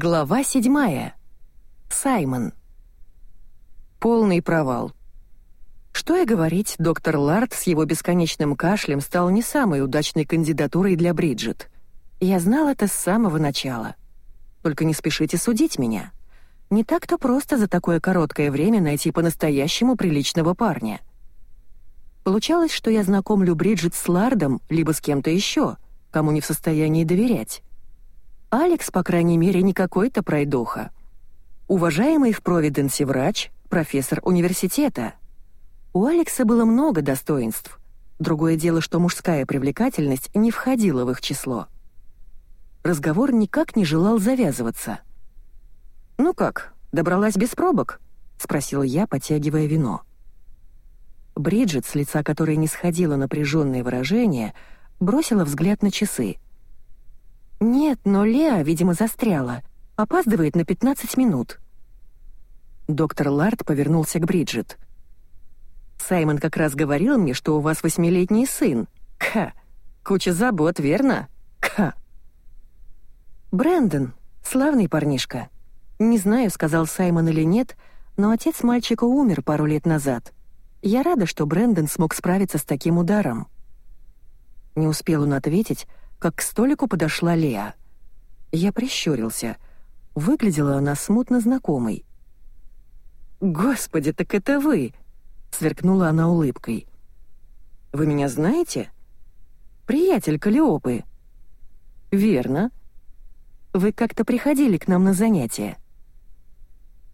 Глава седьмая. Саймон. Полный провал. Что и говорить, доктор Ларт с его бесконечным кашлем стал не самой удачной кандидатурой для Бриджит. Я знал это с самого начала. Только не спешите судить меня. Не так-то просто за такое короткое время найти по-настоящему приличного парня. Получалось, что я знакомлю Бриджит с Лардом, либо с кем-то еще, кому не в состоянии доверять. Алекс, по крайней мере, не какой-то пройдоха. Уважаемый в Провиденсе врач, профессор университета. У Алекса было много достоинств. Другое дело, что мужская привлекательность не входила в их число. Разговор никак не желал завязываться. «Ну как, добралась без пробок?» — спросил я, потягивая вино. Бриджит, с лица которой не сходило напряженное выражение, бросила взгляд на часы — «Нет, но Леа, видимо, застряла. Опаздывает на 15 минут». Доктор Ларт повернулся к Бриджит. «Саймон как раз говорил мне, что у вас восьмилетний сын. Ка. Куча забот, верно? Ка. Брэндон, славный парнишка. Не знаю, сказал Саймон или нет, но отец мальчика умер пару лет назад. Я рада, что Брэндон смог справиться с таким ударом». Не успел он ответить, как к столику подошла Леа. Я прищурился. Выглядела она смутно знакомой. «Господи, так это вы!» — сверкнула она улыбкой. «Вы меня знаете?» «Приятель Калиопы». «Верно. Вы как-то приходили к нам на занятия».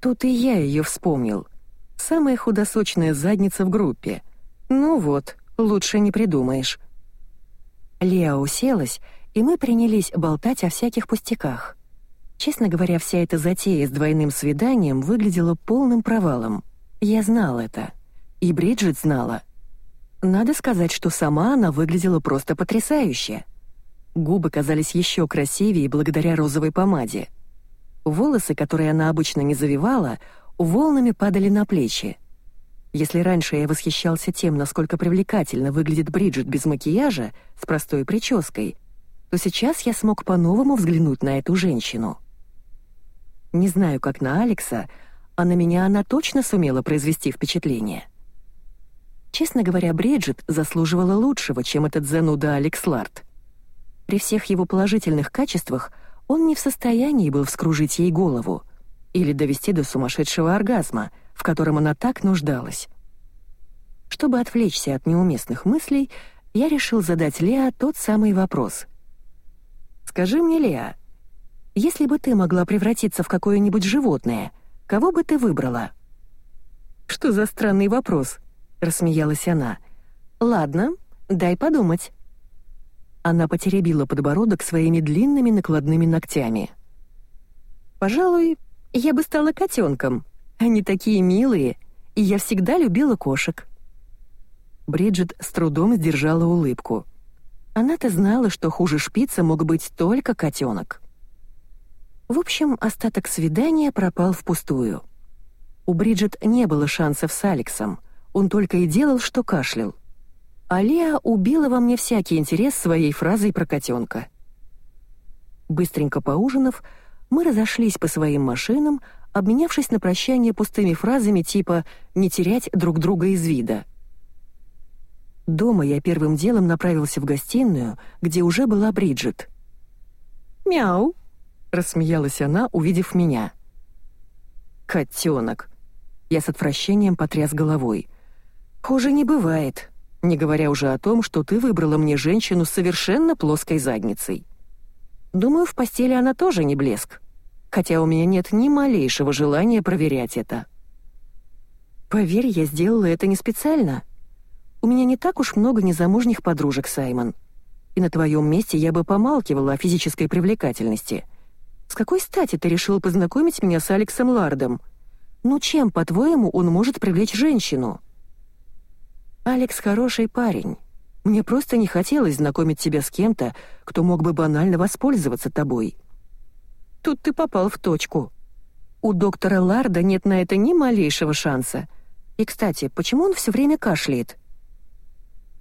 Тут и я ее вспомнил. Самая худосочная задница в группе. Ну вот, лучше не придумаешь. Леа уселась, и мы принялись болтать о всяких пустяках. Честно говоря, вся эта затея с двойным свиданием выглядела полным провалом. Я знал это. И Бриджит знала. Надо сказать, что сама она выглядела просто потрясающе. Губы казались еще красивее благодаря розовой помаде. Волосы, которые она обычно не завивала, волнами падали на плечи. Если раньше я восхищался тем, насколько привлекательно выглядит Бриджит без макияжа, с простой прической, то сейчас я смог по-новому взглянуть на эту женщину. Не знаю, как на Алекса, а на меня она точно сумела произвести впечатление. Честно говоря, Бриджит заслуживала лучшего, чем этот зануда Алекс Ларт. При всех его положительных качествах он не в состоянии был вскружить ей голову или довести до сумасшедшего оргазма — в котором она так нуждалась. Чтобы отвлечься от неуместных мыслей, я решил задать Леа тот самый вопрос. «Скажи мне, Леа, если бы ты могла превратиться в какое-нибудь животное, кого бы ты выбрала?» «Что за странный вопрос?» — рассмеялась она. «Ладно, дай подумать». Она потеребила подбородок своими длинными накладными ногтями. «Пожалуй, я бы стала котенком», они такие милые, и я всегда любила кошек». Бриджит с трудом сдержала улыбку. Она-то знала, что хуже шпица мог быть только котенок. В общем, остаток свидания пропал впустую. У Бриджит не было шансов с Алексом, он только и делал, что кашлял. Алия убила во мне всякий интерес своей фразой про котенка. Быстренько поужинав, мы разошлись по своим машинам, обменявшись на прощание пустыми фразами типа «не терять друг друга из вида». Дома я первым делом направился в гостиную, где уже была Бриджит. «Мяу!» — рассмеялась она, увидев меня. «Котенок!» Я с отвращением потряс головой. «Хуже не бывает, не говоря уже о том, что ты выбрала мне женщину с совершенно плоской задницей. Думаю, в постели она тоже не блеск хотя у меня нет ни малейшего желания проверять это. Поверь, я сделала это не специально. У меня не так уж много незамужних подружек, Саймон. И на твоем месте я бы помалкивала о физической привлекательности. С какой стати ты решил познакомить меня с Алексом Лардом? Ну чем, по-твоему, он может привлечь женщину? Алекс хороший парень. Мне просто не хотелось знакомить тебя с кем-то, кто мог бы банально воспользоваться тобой. Тут ты попал в точку. У доктора Ларда нет на это ни малейшего шанса. И, кстати, почему он все время кашляет?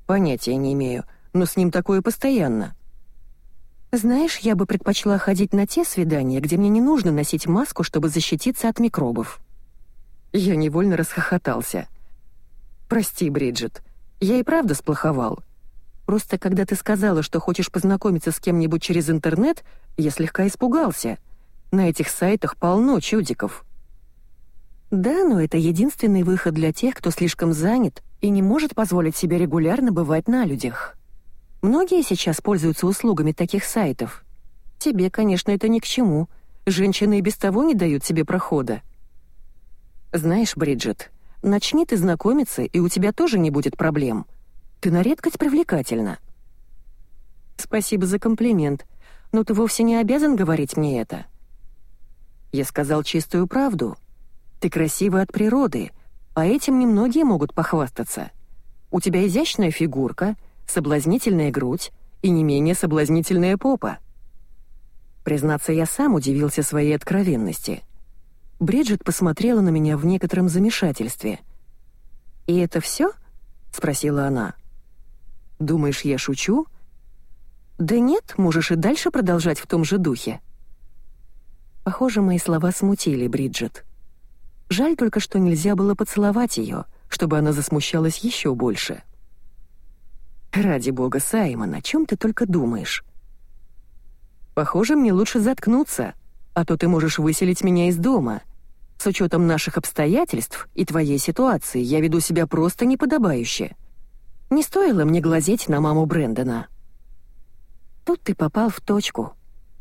Понятия не имею, но с ним такое постоянно. Знаешь, я бы предпочла ходить на те свидания, где мне не нужно носить маску, чтобы защититься от микробов. Я невольно расхохотался. Прости, Бриджит, я и правда сплоховал. Просто когда ты сказала, что хочешь познакомиться с кем-нибудь через интернет, я слегка испугался. На этих сайтах полно чудиков. Да, но это единственный выход для тех, кто слишком занят и не может позволить себе регулярно бывать на людях. Многие сейчас пользуются услугами таких сайтов. Тебе, конечно, это ни к чему. Женщины и без того не дают себе прохода. Знаешь, Бриджит, начни ты знакомиться, и у тебя тоже не будет проблем. Ты на редкость привлекательна. Спасибо за комплимент, но ты вовсе не обязан говорить мне это. Я сказал чистую правду — ты красива от природы, а этим немногие могут похвастаться. У тебя изящная фигурка, соблазнительная грудь и не менее соблазнительная попа. Признаться, я сам удивился своей откровенности. Бриджит посмотрела на меня в некотором замешательстве. «И это все? спросила она. «Думаешь, я шучу?» «Да нет, можешь и дальше продолжать в том же духе». Похоже, мои слова смутили Бриджит. Жаль только, что нельзя было поцеловать ее, чтобы она засмущалась еще больше. «Ради бога, Саймон, о чем ты только думаешь?» «Похоже, мне лучше заткнуться, а то ты можешь выселить меня из дома. С учетом наших обстоятельств и твоей ситуации я веду себя просто неподобающе. Не стоило мне глазеть на маму Брэндона». Тут ты попал в точку.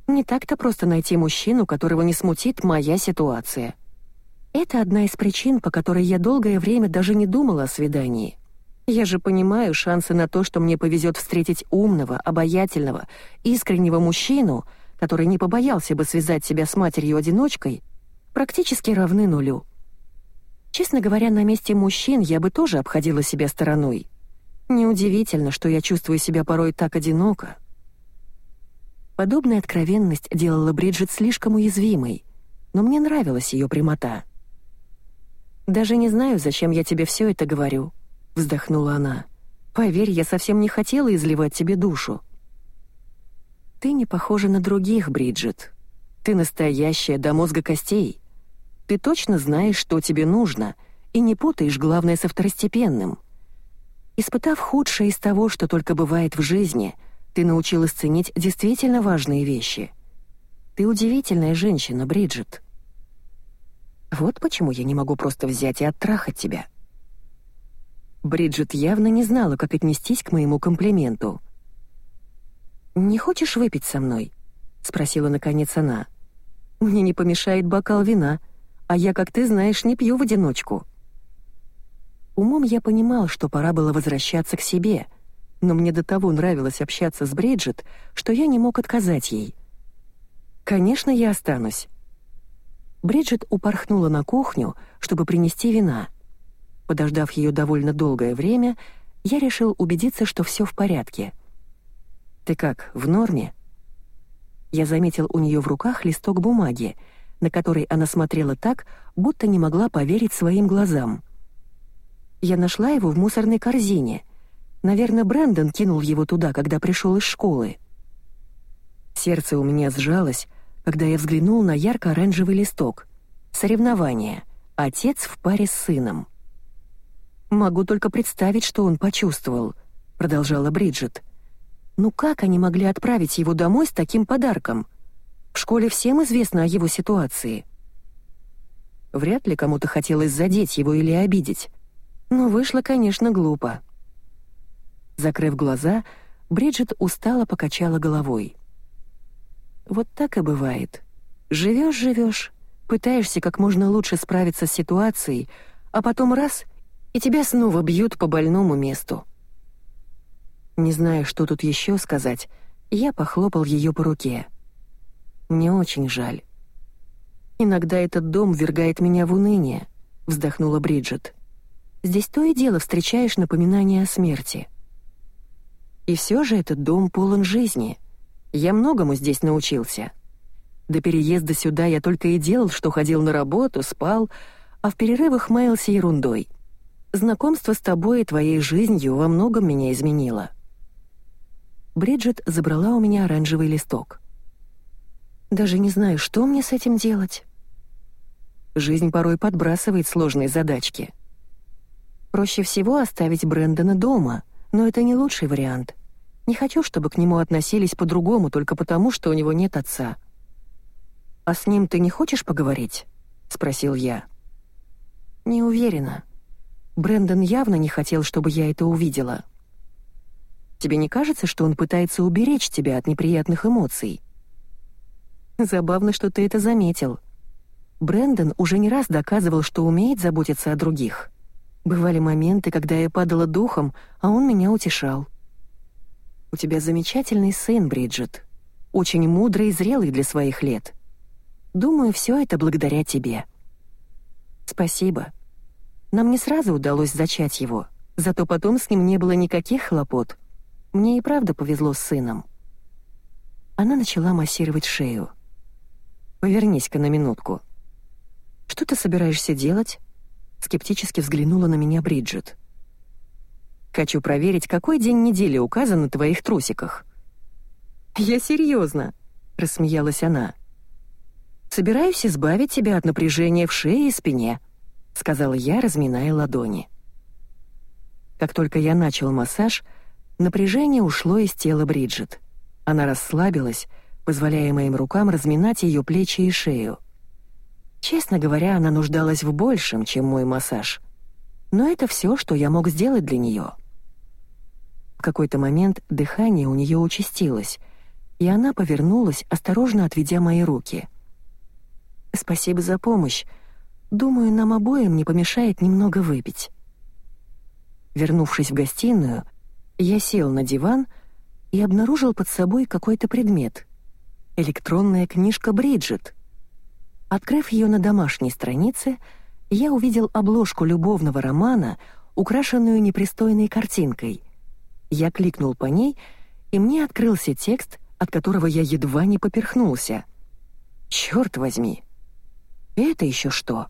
Не так-то просто найти мужчину, которого не смутит моя ситуация. Это одна из причин, по которой я долгое время даже не думала о свидании. Я же понимаю, шансы на то, что мне повезет встретить умного, обаятельного, искреннего мужчину, который не побоялся бы связать себя с матерью-одиночкой, практически равны нулю. Честно говоря, на месте мужчин я бы тоже обходила себя стороной. Неудивительно, что я чувствую себя порой так одиноко. Подобная откровенность делала Бриджит слишком уязвимой, но мне нравилась ее прямота. «Даже не знаю, зачем я тебе все это говорю», — вздохнула она. «Поверь, я совсем не хотела изливать тебе душу». «Ты не похожа на других, Бриджит. Ты настоящая до мозга костей. Ты точно знаешь, что тебе нужно, и не путаешь главное со второстепенным. Испытав худшее из того, что только бывает в жизни, ты научилась ценить действительно важные вещи. Ты удивительная женщина, Бриджит». Вот почему я не могу просто взять и оттрахать тебя. Бриджит явно не знала, как отнестись к моему комплименту. «Не хочешь выпить со мной?» — спросила наконец она. «Мне не помешает бокал вина, а я, как ты знаешь, не пью в одиночку». Умом я понимал, что пора было возвращаться к себе, но мне до того нравилось общаться с Бриджит, что я не мог отказать ей. «Конечно, я останусь. Бриджит упорхнула на кухню, чтобы принести вина. Подождав ее довольно долгое время, я решил убедиться, что все в порядке. «Ты как, в норме?» Я заметил у нее в руках листок бумаги, на который она смотрела так, будто не могла поверить своим глазам. Я нашла его в мусорной корзине. Наверное, Брэндон кинул его туда, когда пришел из школы. Сердце у меня сжалось, когда я взглянул на ярко-оранжевый листок. Соревнование. Отец в паре с сыном. «Могу только представить, что он почувствовал», — продолжала Бриджит. «Ну как они могли отправить его домой с таким подарком? В школе всем известно о его ситуации». Вряд ли кому-то хотелось задеть его или обидеть. Но вышло, конечно, глупо. Закрыв глаза, Бриджит устало покачала головой. Вот так и бывает. Живешь-живешь, пытаешься как можно лучше справиться с ситуацией, а потом раз — и тебя снова бьют по больному месту. Не знаю, что тут еще сказать, я похлопал ее по руке. Мне очень жаль. Иногда этот дом ввергает меня в уныние, вздохнула Бриджит. Здесь то и дело встречаешь напоминания о смерти. И все же этот дом полон жизни — я многому здесь научился. До переезда сюда я только и делал, что ходил на работу, спал, а в перерывах маялся ерундой. Знакомство с тобой и твоей жизнью во многом меня изменило. Бриджит забрала у меня оранжевый листок. «Даже не знаю, что мне с этим делать». Жизнь порой подбрасывает сложные задачки. Проще всего оставить Брэндона дома, но это не лучший вариант. Не хочу, чтобы к нему относились по-другому только потому, что у него нет отца. «А с ним ты не хочешь поговорить?» — спросил я. «Не уверена. Брэндон явно не хотел, чтобы я это увидела. Тебе не кажется, что он пытается уберечь тебя от неприятных эмоций?» Забавно, что ты это заметил. Брэндон уже не раз доказывал, что умеет заботиться о других. Бывали моменты, когда я падала духом, а он меня утешал. У тебя замечательный сын, Бриджит. Очень мудрый и зрелый для своих лет. Думаю, все это благодаря тебе. Спасибо. Нам не сразу удалось зачать его, зато потом с ним не было никаких хлопот. Мне и правда повезло с сыном. Она начала массировать шею. Повернись-ка на минутку. Что ты собираешься делать? Скептически взглянула на меня Бриджит. Хочу проверить, какой день недели указан на твоих трусиках. Я серьезно, рассмеялась она. Собираюсь избавить тебя от напряжения в шее и спине, сказала я, разминая ладони. Как только я начал массаж, напряжение ушло из тела Бриджит. Она расслабилась, позволяя моим рукам разминать ее плечи и шею. Честно говоря, она нуждалась в большем, чем мой массаж. Но это все, что я мог сделать для нее. В какой-то момент дыхание у нее участилось, и она повернулась, осторожно отведя мои руки. «Спасибо за помощь. Думаю, нам обоим не помешает немного выпить». Вернувшись в гостиную, я сел на диван и обнаружил под собой какой-то предмет — электронная книжка Бриджит. Открыв ее на домашней странице, я увидел обложку любовного романа, украшенную непристойной картинкой. Я кликнул по ней, и мне открылся текст, от которого я едва не поперхнулся. Черт возьми! Это еще что?